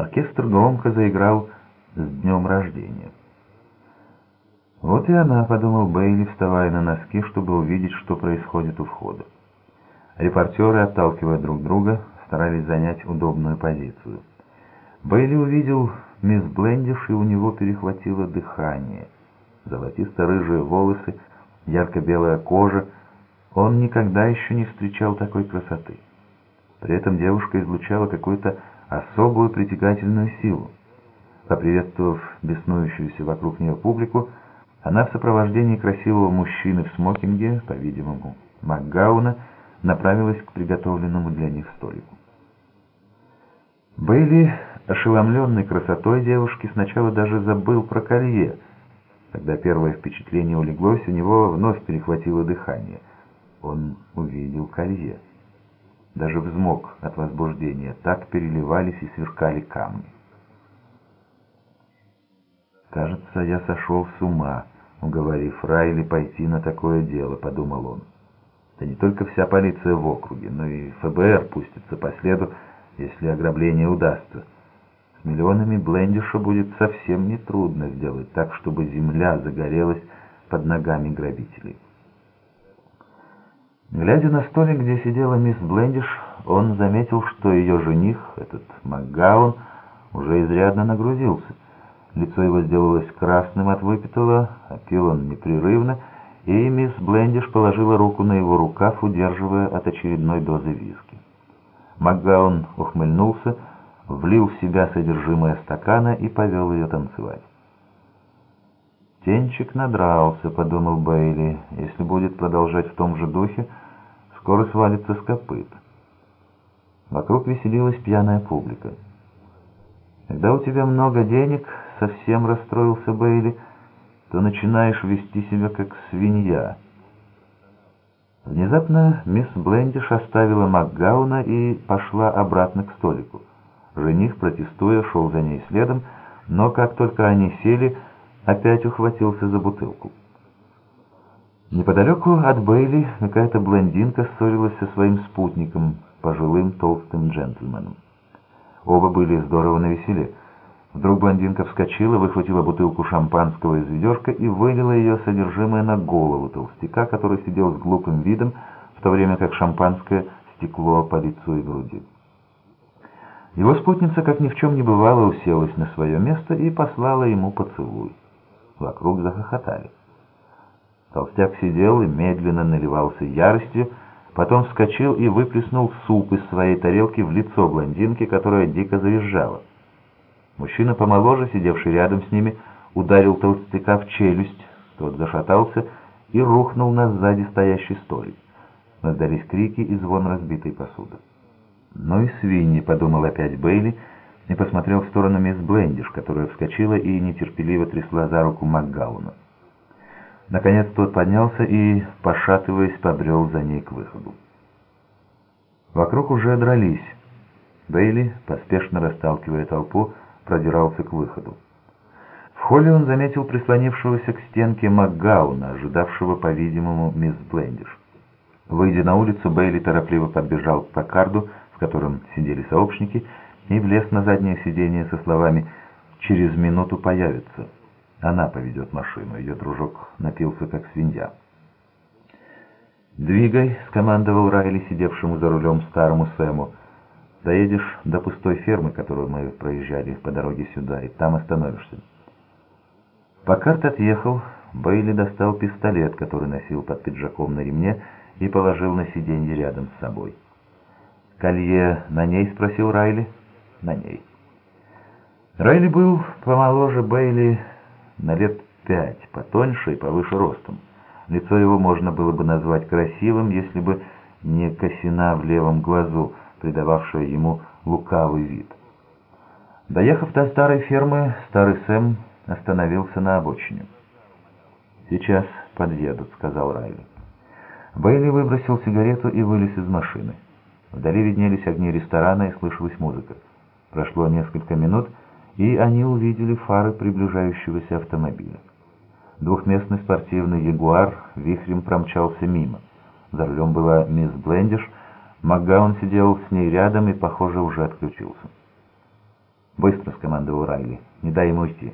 Оркестр громко заиграл «С днем рождения». «Вот и она», — подумал Бейли, вставая на носки, чтобы увидеть, что происходит у входа. Репортеры, отталкивая друг друга, старались занять удобную позицию. Бейли увидел мисс Блендиш, и у него перехватило дыхание. Золотисто-рыжие волосы, ярко-белая кожа. Он никогда еще не встречал такой красоты. При этом девушка излучала какую-то особую притягательную силу. Поприветствовав беснующуюся вокруг нее публику, она в сопровождении красивого мужчины в смокинге, по-видимому, Макгауна, направилась к приготовленному для них столику. Бейли, ошеломленный красотой девушки, сначала даже забыл про колье. Когда первое впечатление улеглось, у него вновь перехватило дыхание. Он увидел колье. Даже взмок от возбуждения, так переливались и сверкали камни. «Кажется, я сошел с ума», уговорив Райли пойти на такое дело», — подумал он. «Да не только вся полиция в округе, но и ФБР пустится по следу, если ограбление удастся. С миллионами Блендиша будет совсем нетрудно сделать так, чтобы земля загорелась под ногами грабителей». Глядя на столик, где сидела мисс Блендиш, он заметил, что ее жених, этот Макгаун, уже изрядно нагрузился. Лицо его сделалось красным от выпитого, а пил он непрерывно, и мисс Блендиш положила руку на его рукав, удерживая от очередной дозы виски. Макгаун ухмыльнулся, влил в себя содержимое стакана и повел ее танцевать. «Тенчик надрался», — подумал Бейли. «Если будет продолжать в том же духе, скоро свалится с копыт». Вокруг веселилась пьяная публика. Когда у тебя много денег, совсем расстроился Бейли, то начинаешь вести себя как свинья. Внезапно мисс Блендиш оставила Макгауна и пошла обратно к столику. Жених, протестуя, шел за ней следом, но как только они сели, опять ухватился за бутылку. Неподалеку от Бейли какая-то блондинка ссорилась со своим спутником, пожилым толстым джентльменом. Оба были здорово навеселе. Вдруг блондинка вскочила, выхватила бутылку шампанского из ведерка и вылила ее содержимое на голову толстяка, который сидел с глупым видом, в то время как шампанское стекло по лицу и груди. Его спутница, как ни в чем не бывало, уселась на свое место и послала ему поцелуй. Вокруг захохотали. Толстяк сидел и медленно наливался яростью, потом вскочил и выплеснул суп из своей тарелки в лицо блондинки, которая дико завизжала. Мужчина помоложе, сидевший рядом с ними, ударил толстяка в челюсть, тот зашатался и рухнул на сзади стоящий столик. Раздались крики и звон разбитой посуды. «Ну и свиньи», — подумал опять Бейли, и посмотрел в сторону мисс Блендиш, которая вскочила и нетерпеливо трясла за руку Макгауна. Наконец тот поднялся и, пошатываясь, побрел за ней к выходу. Вокруг уже дрались. Бейли, поспешно расталкивая толпу, продирался к выходу. В холле он заметил прислонившегося к стенке Макгауна, ожидавшего, по-видимому, мисс Блендиш. Выйдя на улицу, Бейли торопливо подбежал к Паккарду, в котором сидели сообщники, и влез на заднее сиденье со словами «Через минуту появится». Она поведет машину, ее дружок напился как свинья. «Двигай», — скомандовал Райли, сидевшему за рулем старому Сэму, — Доедешь до пустой фермы, которую мы проезжали по дороге сюда, и там остановишься. Покарт отъехал, Бейли достал пистолет, который носил под пиджаком на ремне, и положил на сиденье рядом с собой. «Колье на ней?» — спросил Райли. «На ней». Райли был помоложе Бейли на лет пять, потоньше и повыше ростом. Лицо его можно было бы назвать красивым, если бы не косина в левом глазу, придававшая ему лукавый вид. Доехав до старой фермы, старый Сэм остановился на обочине. «Сейчас подъедут», — сказал Райли. Бейли выбросил сигарету и вылез из машины. Вдали виднелись огни ресторана и слышалась музыка. Прошло несколько минут, и они увидели фары приближающегося автомобиля. Двухместный спортивный «Ягуар» вихрем промчался мимо. За рулем была мисс Блендиш, Макгаун сидел с ней рядом и, похоже, уже отключился. «Быстро!» — скомандовал Райли. «Не дай ему уйти!»